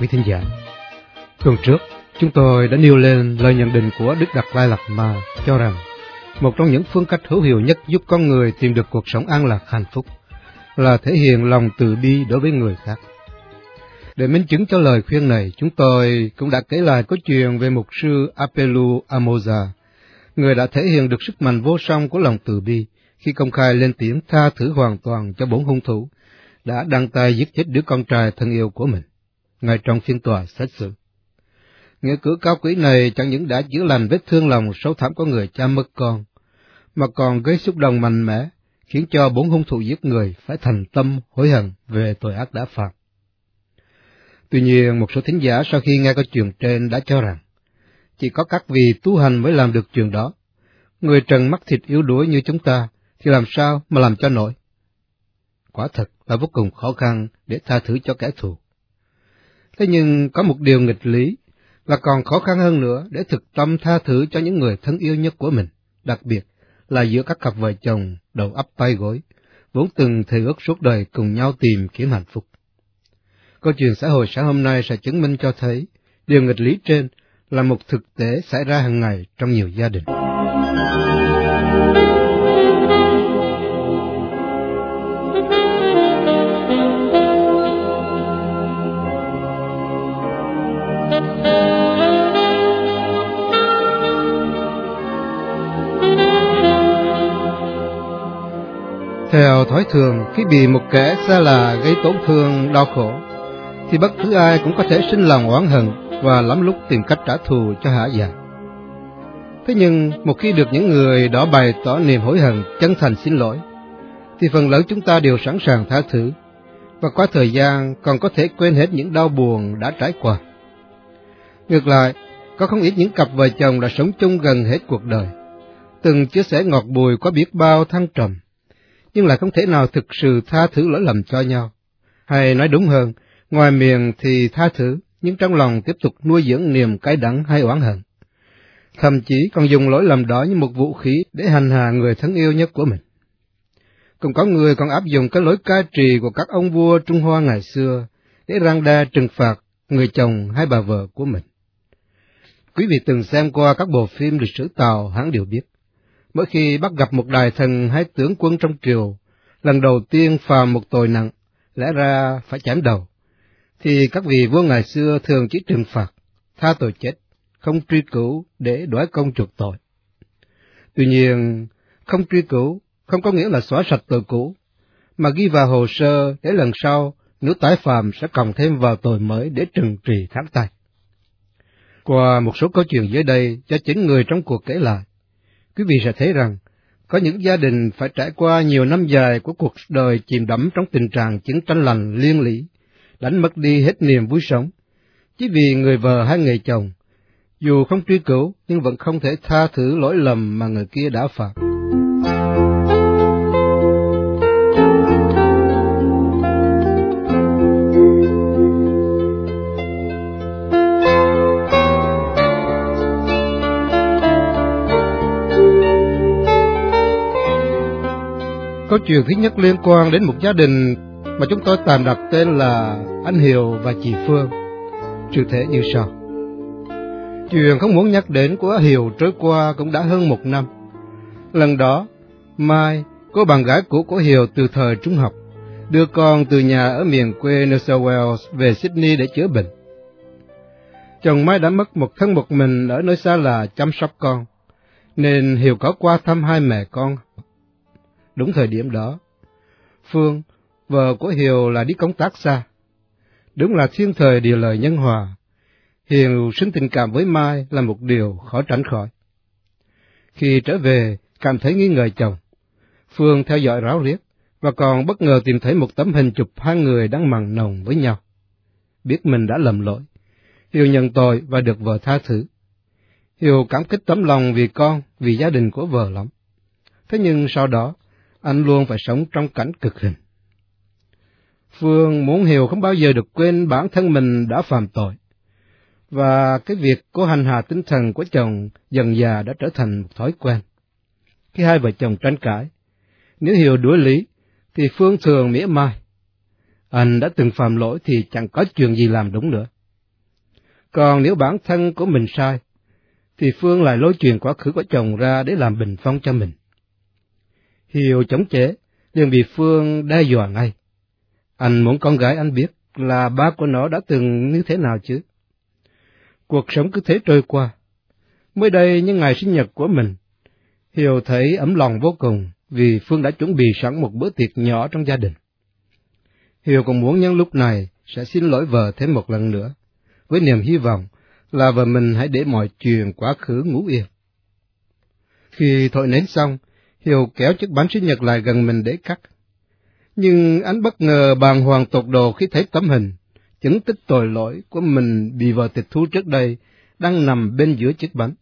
Quý thính giả. Tuần trước, chúng tôi đã nêu lên lời nhận định của Đức Đạt Lai Lạt Ma cho rằng một trong những phương cách hữu hiệu nhất giúp con người tìm được cuộc sống an lạc hạnh phúc là thể hiện lòng từ bi đối với người khác. Để minh chứng cho lời khuyên này, chúng tôi cũng đã kể lại câu chuyện về mục sư Apelu Amoza, người đã thể hiện được sức mạnh vô song của lòng từ bi khi công khai lên tiếng tha thứ hoàn toàn cho bốn hung thủ đã đăng tay giết chết đứa con trai thân yêu của mình, ngay trong phiên tòa xét xử. Nghĩa cử cao quý này chẳng những đã chữa lành vết thương lòng sâu thẳm của người cha mất con, mà còn gây xúc động mạnh mẽ, khiến cho bốn hung thủ giết người phải thành tâm hối hận về tội ác đã phạm. Tuy nhiên, một số thính giả sau khi nghe câu chuyện trên đã cho rằng, chỉ có các vị tu hành mới làm được chuyện đó. Người trần mắt thịt yếu đuối như chúng ta, thì làm sao mà làm cho nổi? Quả thật là vô cùng khó khăn để tha thứ cho kẻ thù. Thế nhưng có một điều nghịch lý là còn khó khăn hơn nữa để thực tâm tha thứ cho những người thân yêu nhất của mình, đặc biệt là giữa các cặp vợ chồng đầu ấp tay gối, vốn từng thề ước suốt đời cùng nhau tìm kiếm hạnh phúc. Câu chuyện xã hội sáng hôm nay sẽ chứng minh cho thấy điều nghịch lý trên là một thực tế xảy ra hàng ngày trong nhiều gia đình. Theo thói thường, khi bị một kẻ xa lạ gây tổn thương, đau khổ, thì bất cứ ai cũng có thể sinh lòng oán hận và lắm lúc tìm cách trả thù cho hả dạ. Thế nhưng, một khi được những người đó bày tỏ niềm hối hận, chân thành xin lỗi, thì phần lớn chúng ta đều sẵn sàng tha thứ, và qua thời gian còn có thể quên hết những đau buồn đã trải qua. Ngược lại, có không ít những cặp vợ chồng đã sống chung gần hết cuộc đời, từng chia sẻ ngọt bùi qua biết bao thăng trầm, nhưng lại không thể nào thực sự tha thứ lỗi lầm cho nhau. Hay nói đúng hơn, ngoài miệng thì tha thứ, nhưng trong lòng tiếp tục nuôi dưỡng niềm cay đắng hay oán hận. Thậm chí còn dùng lỗi lầm đó như một vũ khí để hành hạ người thân yêu nhất của mình. Cũng có người còn áp dụng cái lối cai trì của các ông vua Trung Hoa ngày xưa để răng đe trừng phạt người chồng hay bà vợ của mình. Quý vị từng xem qua các bộ phim lịch sử Tàu hẳn đều biết. Mỗi khi bắt gặp một đài thần hay tướng quân trong triều, lần đầu tiên phạm một tội nặng, lẽ ra phải chém đầu, thì các vị vua ngày xưa thường chỉ trừng phạt, tha tội chết, không truy cứu để đuổi công chuộc tội. Tuy nhiên, không truy cứu không có nghĩa là xóa sạch tội cũ, mà ghi vào hồ sơ để lần sau nếu tái phạm sẽ cộng thêm vào tội mới để trừng trị tháng tay. Qua một số câu chuyện dưới đây cho chính người trong cuộc kể lại, quý vị sẽ thấy rằng có những gia đình phải trải qua nhiều năm dài của cuộc đời chìm đắm trong tình trạng chiến tranh lành liên lý, đánh mất đi hết niềm vui sống, chỉ vì người vợ hay người chồng, dù không truy cứu nhưng vẫn không thể tha thứ lỗi lầm mà người kia đã phạm. Câu chuyện thứ nhất liên quan đến một gia đình mà chúng tôi tạm đặt tên là anh Hiếu và chị Phương. Sự thể như sau. Chuyện không muốn nhắc đến của Hiếu trôi qua cũng đã hơn một năm. Lần đó, Mai, cô bạn gái cũ của Hiếu từ thời trung học, đưa con từ nhà ở miền quê New South Wales về Sydney để chữa bệnh. Chồng Mai đã mất một thân một mình ở nơi xa là chăm sóc con, nên Hiếu có qua thăm hai mẹ con Đúng thời điểm đó, Phương, vợ của Hiều là đi công tác xa. Đúng là thiên thời điều lời nhân hòa. Hiều sinh tình cảm với Mai là một điều khó tránh khỏi. Khi trở về, cảm thấy nghi ngờ chồng. Phương theo dõi ráo riết, và còn bất ngờ tìm thấy một tấm hình chụp hai người đang mặn nồng với nhau. Biết mình đã lầm lỗi, Hiều nhận tội và được vợ tha thứ. Hiều cảm kích tấm lòng vì con, vì gia đình của vợ lắm. Thế nhưng sau đó, anh luôn phải sống trong cảnh cực hình. Phương muốn hiểu không bao giờ được quên bản thân mình đã phạm tội. Và cái việc của hành hạ tinh thần của chồng dần già đã trở thành một thói quen. Khi hai vợ chồng tranh cãi, nếu hiểu đuổi lý, thì Phương thường mỉa mai. Anh đã từng phạm lỗi thì chẳng có chuyện gì làm đúng nữa. Còn nếu bản thân của mình sai, thì Phương lại lối chuyện quá khứ của chồng ra để làm bình phong cho mình. Hiểu chống chế, liền bị Phương đe dọa ngay. Anh muốn con gái anh biết là ba của nó đã từng như thế nào chứ. Cuộc sống cứ thế trôi qua. Mới đây những ngày sinh nhật của mình, Hiểu thấy ấm lòng vô cùng vì Phương đã chuẩn bị sẵn một bữa tiệc nhỏ trong gia đình. Hiểu còn muốn nhân lúc này sẽ xin lỗi vợ thêm một lần nữa, với niềm hy vọng là vợ mình hãy để mọi chuyện quá khứ ngủ yên. Khi thổi nến xong, Hiểu kéo chiếc bánh sinh nhật lại gần mình để cắt. Nhưng anh bất ngờ bàng hoàng tột đồ khi thấy tấm hình, chứng tích tội lỗi của mình bị vợ tịch thu trước đây, đang nằm bên giữa chiếc bánh.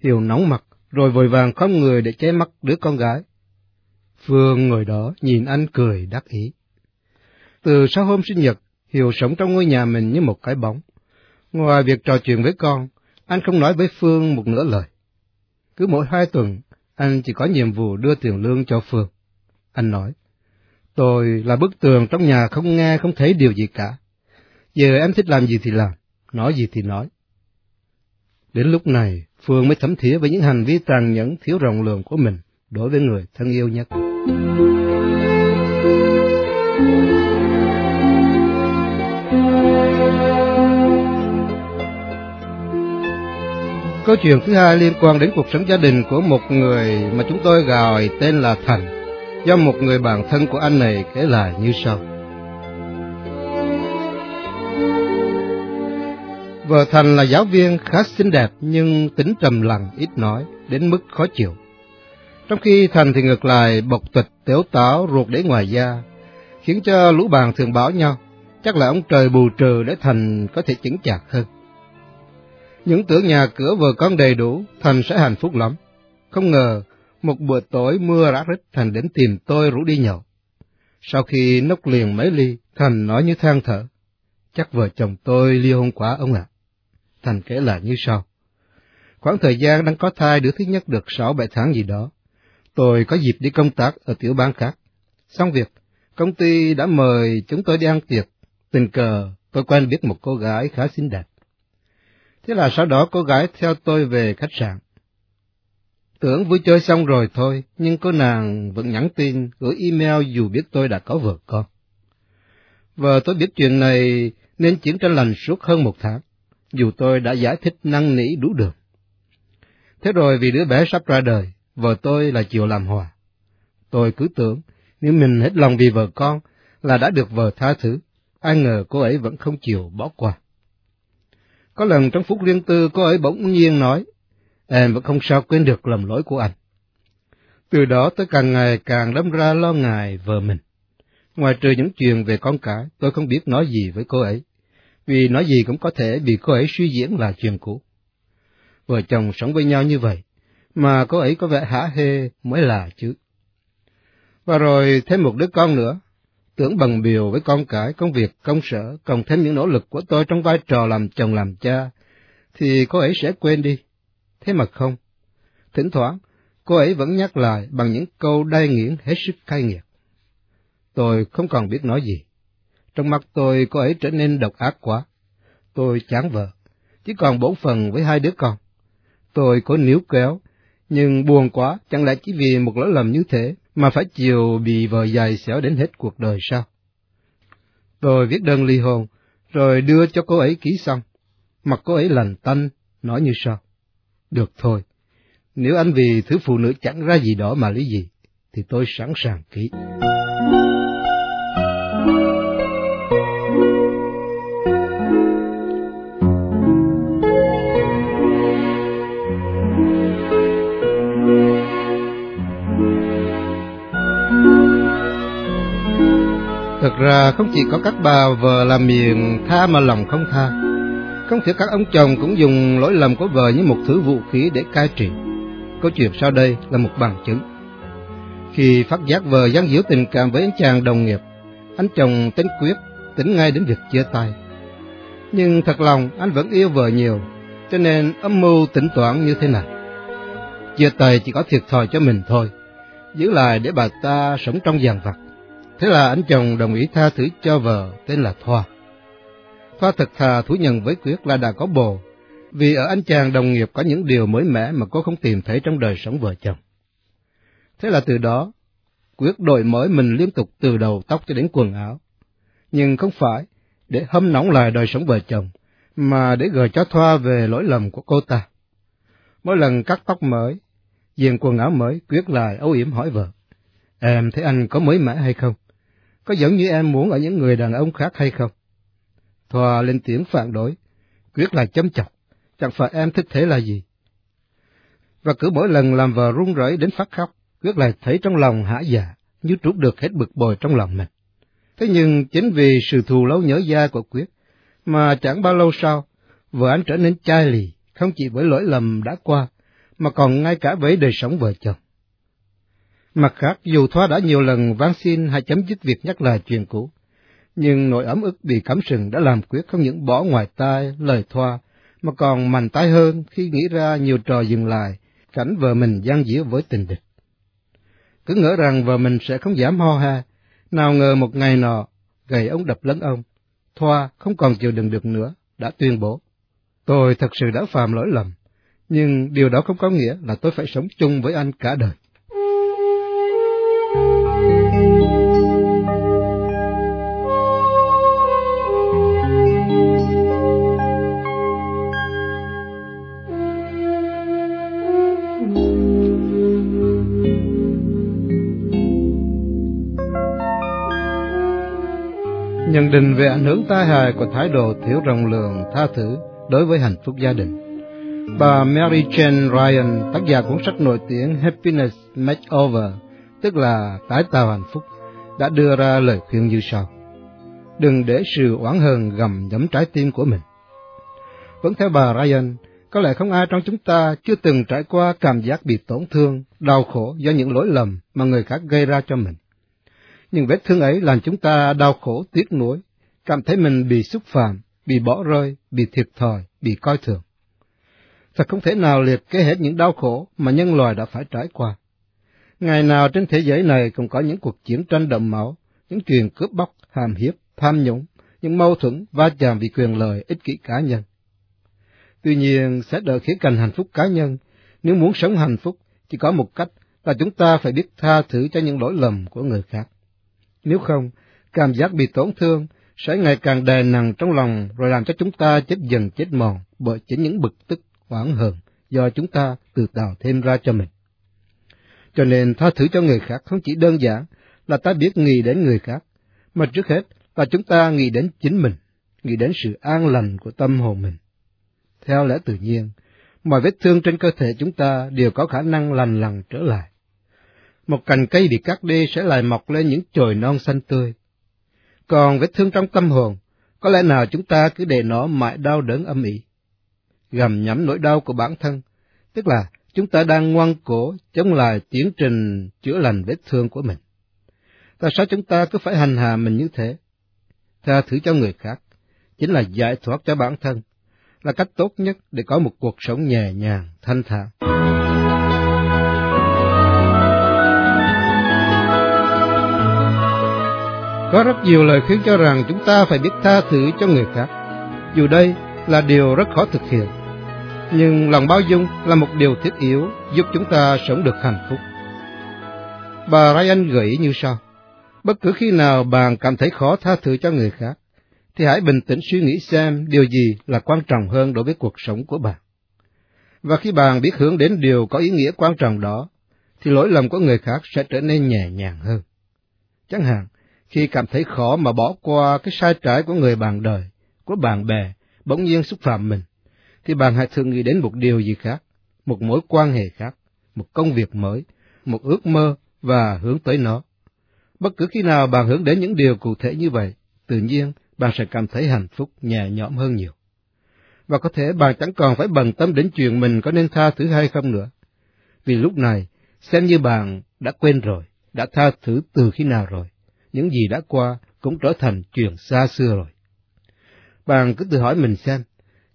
Hiểu nóng mặt, rồi vội vàng khom người để che mắt đứa con gái. Phương ngồi đó nhìn anh cười đắc ý. Từ sau hôm sinh nhật, Hiểu sống trong ngôi nhà mình như một cái bóng. Ngoài việc trò chuyện với con, anh không nói với Phương một nửa lời. Cứ mỗi hai tuần, anh chỉ có nhiệm vụ đưa tiền lương cho Phương. Anh nói, tôi là bức tường trong nhà không nghe không thấy điều gì cả. Giờ em thích làm gì thì làm, nói gì thì nói. Đến lúc này, Phương mới thấm thía với những hành vi tàn nhẫn thiếu rộng lượng của mình đối với người thân yêu nhất. Câu chuyện thứ hai liên quan đến cuộc sống gia đình của một người mà chúng tôi gọi tên là Thành, do một người bạn thân của anh này kể lại như sau. Vợ Thành là giáo viên khá xinh đẹp nhưng tính trầm lặng, ít nói, đến mức khó chịu. Trong khi Thành thì ngược lại bộc tịch, tiểu táo, ruột để ngoài da, khiến cho lũ bạn thường bảo nhau, chắc là ông trời bù trừ để Thành có thể chứng chạc hơn. Những tưởng nhà cửa vừa con đầy đủ, Thành sẽ hạnh phúc lắm. Không ngờ, một buổi tối mưa rã rít Thành đến tìm tôi rủ đi nhậu. Sau khi nốc liền mấy ly, Thành nói như than thở. Chắc vợ chồng tôi ly hôn quá ông ạ. Thành kể lại như sau. Khoảng thời gian đang có thai đứa thứ nhất được sáu bảy tháng gì đó. Tôi có dịp đi công tác ở tiểu bang khác. Xong việc, công ty đã mời chúng tôi đi ăn tiệc. Tình cờ, tôi quen biết một cô gái khá xinh đẹp. Thế là sau đó cô gái theo tôi về khách sạn. Tưởng vui chơi xong rồi thôi, nhưng cô nàng vẫn nhắn tin, gửi email dù biết tôi đã có vợ con. Vợ tôi biết chuyện này nên chiến tranh lành suốt hơn một tháng dù tôi đã giải thích năng nỉ đủ đường. Thế rồi vì đứa bé sắp ra đời, vợ tôi là chịu làm hòa. Tôi cứ tưởng nếu mình hết lòng vì vợ con là đã được vợ tha thứ, ai ngờ cô ấy vẫn không chịu bỏ qua. Có lần trong phút riêng tư cô ấy bỗng nhiên nói, em vẫn không sao quên được lầm lỗi của anh. Từ đó tôi càng ngày càng đâm ra lo ngại vợ mình. Ngoài trừ những chuyện về con cái, tôi không biết nói gì với cô ấy vì nói gì cũng có thể bị cô ấy suy diễn là chuyện cũ. Vợ chồng sống với nhau như vậy, mà cô ấy có vẻ hả hê mới là chứ. Và rồi thêm một đứa con nữa, tưởng bằng biểu với con cái, công việc, công sở, cộng thêm những nỗ lực của tôi trong vai trò làm chồng làm cha, thì cô ấy sẽ quên đi. Thế mà không. Thỉnh thoảng, cô ấy vẫn nhắc lại bằng những câu đai nghiễn hết sức cay nghiệt. Tôi không còn biết nói gì. Trong mắt tôi cô ấy trở nên độc ác quá. Tôi chán vợ, chỉ còn bổn phần với hai đứa con. Tôi có níu kéo, nhưng buồn quá, chẳng lẽ chỉ vì một lỗi lầm như thế mà phải chịu bị vợ dài xẻo đến hết cuộc đời sao? Tôi viết đơn ly hôn, rồi đưa cho cô ấy ký xong. Mặt cô ấy lành tanh, nói như sau. Được thôi, nếu anh vì thứ phụ nữ chẳng ra gì đó mà lý gì, thì tôi sẵn sàng ký. Ra không chỉ có các bà vợ làm miệng tha mà lòng không tha. Không thể các ông chồng cũng dùng lỗi lầm của vợ như một thứ vũ khí để cai trị. Câu chuyện sau đây là một bằng chứng. Khi phát giác vợ gián díu tình cảm với anh chàng đồng nghiệp, anh chồng tính quyết, tính ngay đến việc chia tay. Nhưng thật lòng anh vẫn yêu vợ nhiều, cho nên âm mưu tính toán như thế này. Chia tay chỉ có thiệt thòi cho mình thôi, giữ lại để bà ta sống trong giàn vặt Thế là anh chồng đồng ý tha thứ cho vợ tên là Thoa. Thoa thật thà thú nhận với Quyết là đã có bồ, vì ở anh chàng đồng nghiệp có những điều mới mẻ mà cô không tìm thấy trong đời sống vợ chồng. Thế là từ đó, Quyết đổi mới mình liên tục từ đầu tóc cho đến quần áo. Nhưng không phải để hâm nóng lại đời sống vợ chồng, mà để gợi cho Thoa về lỗi lầm của cô ta. Mỗi lần cắt tóc mới, diện quần áo mới, Quyết lại âu yếm hỏi vợ. Em thấy anh có mới mẻ hay không? Có giống như em muốn ở những người đàn ông khác hay không? Thoa lên tiếng phản đối, Quyết là chấm chọc, chẳng phải em thích thế là gì? Và cứ mỗi lần làm vợ run rẩy đến phát khóc, Quyết lại thấy trong lòng hả dạ, như trút được hết bực bồi trong lòng mình. Thế nhưng chính vì sự thù lâu nhớ da của Quyết, mà chẳng bao lâu sau, vợ anh trở nên chai lì, không chỉ với lỗi lầm đã qua, mà còn ngay cả với đời sống vợ chồng. Mặt khác, dù Thoa đã nhiều lần van xin hay chấm dứt việc nhắc lại chuyện cũ, nhưng nỗi ấm ức bị cắm sừng đã làm Quyết không những bỏ ngoài tai lời Thoa, mà còn mạnh tay hơn khi nghĩ ra nhiều trò dừng lại, cảnh vợ mình gian dĩa với tình địch. Cứ ngỡ rằng vợ mình sẽ không dám ho ha, nào ngờ một ngày nọ, gầy ông đập lấn ông, Thoa không còn chịu đựng được nữa, đã tuyên bố. Tôi thật sự đã phạm lỗi lầm, nhưng điều đó không có nghĩa là tôi phải sống chung với anh cả đời. Nhận định về ảnh hưởng tai hại của thái độ thiếu rộng lượng tha thứ đối với hạnh phúc gia đình. Bà Mary Jane Ryan, tác giả cuốn sách nổi tiếng Happiness Makeover, tức là tái tạo hạnh phúc, đã đưa ra lời khuyên như sau. Đừng để sự oán hờn gầm nhấm trái tim của mình. Vẫn theo bà Ryan, có lẽ không ai trong chúng ta chưa từng trải qua cảm giác bị tổn thương, đau khổ do những lỗi lầm mà người khác gây ra cho mình. Nhưng vết thương ấy làm chúng ta đau khổ tiếc nuối, cảm thấy mình bị xúc phạm, bị bỏ rơi, bị thiệt thòi, bị coi thường. Thật không thể nào liệt kê hết những đau khổ mà nhân loại đã phải trải qua. Ngày nào trên thế giới này cũng có những cuộc chiến tranh đậm máu, những chuyện cướp bóc, hàm hiếp, tham nhũng, những mâu thuẫn, va chạm vì quyền lợi, ích kỷ cá nhân. Tuy nhiên, sẽ đỡ khía cạnh hạnh phúc cá nhân, nếu muốn sống hạnh phúc, chỉ có một cách là chúng ta phải biết tha thứ cho những lỗi lầm của người khác. Nếu không, cảm giác bị tổn thương sẽ ngày càng đè nặng trong lòng rồi làm cho chúng ta chết dần chết mòn bởi chính những bực tức oán hờn do chúng ta tự tạo thêm ra cho mình. Cho nên tha thứ cho người khác không chỉ đơn giản là ta biết nghĩ đến người khác, mà trước hết là chúng ta nghĩ đến chính mình, nghĩ đến sự an lành của tâm hồn mình. Theo lẽ tự nhiên, mọi vết thương trên cơ thể chúng ta đều có khả năng lành lặn trở lại. Một cành cây bị cắt đi sẽ lại mọc lên những chồi non xanh tươi. Còn vết thương trong tâm hồn, có lẽ nào chúng ta cứ để nó mãi đau đớn âm ỉ, gầm nhắm nỗi đau của bản thân, tức là chúng ta đang ngoan cố chống lại tiến trình chữa lành vết thương của mình. Tại sao chúng ta cứ phải hành hạ mình như thế? Tha thứ cho người khác, chính là giải thoát cho bản thân, là cách tốt nhất để có một cuộc sống nhẹ nhàng, thanh thản. Có rất nhiều lời khuyên cho rằng chúng ta phải biết tha thứ cho người khác, dù đây là điều rất khó thực hiện nhưng lòng bao dung là một điều thiết yếu giúp chúng ta sống được hạnh phúc. Bà Ryan gợi ý như sau. Bất cứ khi nào bạn cảm thấy khó tha thứ cho người khác, thì hãy bình tĩnh suy nghĩ xem điều gì là quan trọng hơn đối với cuộc sống của bạn. Và khi bạn biết hướng đến điều có ý nghĩa quan trọng đó, thì lỗi lầm của người khác sẽ trở nên nhẹ nhàng hơn. Chẳng hạn, khi cảm thấy khó mà bỏ qua cái sai trái của người bạn đời, của bạn bè, bỗng nhiên xúc phạm mình, thì bạn hãy thường nghĩ đến một điều gì khác, một mối quan hệ khác, một công việc mới, một ước mơ và hướng tới nó. Bất cứ khi nào bạn hướng đến những điều cụ thể như vậy, tự nhiên bạn sẽ cảm thấy hạnh phúc nhẹ nhõm hơn nhiều. Và có thể bạn chẳng còn phải bận tâm đến chuyện mình có nên tha thứ hay không nữa. Vì lúc này, xem như bạn đã quên rồi, đã tha thứ từ khi nào rồi. Những gì đã qua cũng trở thành chuyện xa xưa rồi. Bạn cứ tự hỏi mình xem,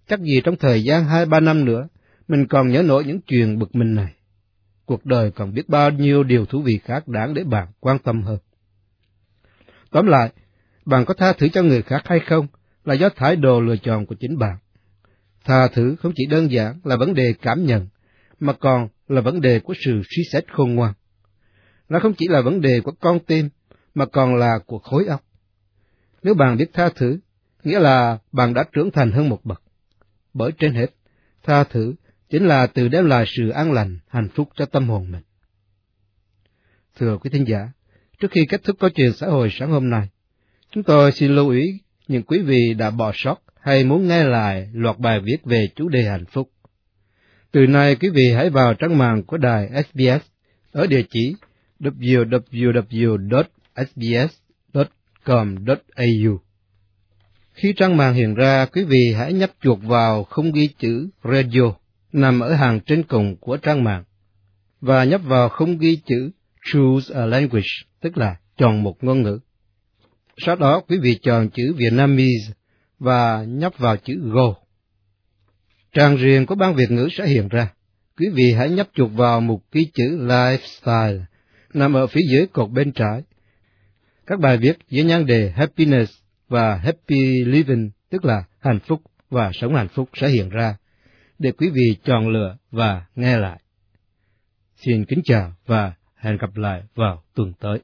chắc gì trong thời gian hai ba năm nữa, mình còn nhớ nổi những chuyện bực mình này. Cuộc đời còn biết bao nhiêu điều thú vị khác đáng để bạn quan tâm hơn. Tóm lại, bạn có tha thứ cho người khác hay không là do thái độ lựa chọn của chính bạn. Tha thứ không chỉ đơn giản là vấn đề cảm nhận, mà còn là vấn đề của sự suy xét khôn ngoan. Nó không chỉ là vấn đề của con tim, mà còn là của khối óc. Nếu bạn biết tha thứ, nghĩa là bạn đã trưởng thành hơn một bậc. Bởi trên hết, tha thứ chính là từ đem lại sự an lành, hạnh phúc cho tâm hồn mình. Thưa quý thính giả, trước khi kết thúc câu chuyện xã hội sáng hôm nay, chúng tôi xin lưu ý những quý vị đã bỏ sót hay muốn nghe lại loạt bài viết về chủ đề hạnh phúc. Từ nay quý vị hãy vào trang mạng của đài SBS ở địa chỉ www sbs.com.au. Khi trang mạng hiện ra, quý vị hãy nhấp chuột vào không ghi chữ radio nằm ở hàng trên cùng của trang mạng và nhấp vào không ghi chữ Choose a Language, tức là chọn một ngôn ngữ. Sau đó quý vị chọn chữ Vietnamese và nhấp vào chữ Go. Trang riêng của ban Việt ngữ sẽ hiện ra. Quý vị hãy nhấp chuột vào mục ký chữ Lifestyle nằm ở phía dưới cột bên trái. Các bài viết với nhan đề Happiness và Happy Living, tức là hạnh phúc và sống hạnh phúc sẽ hiện ra, để quý vị chọn lựa và nghe lại. Xin kính chào và hẹn gặp lại vào tuần tới.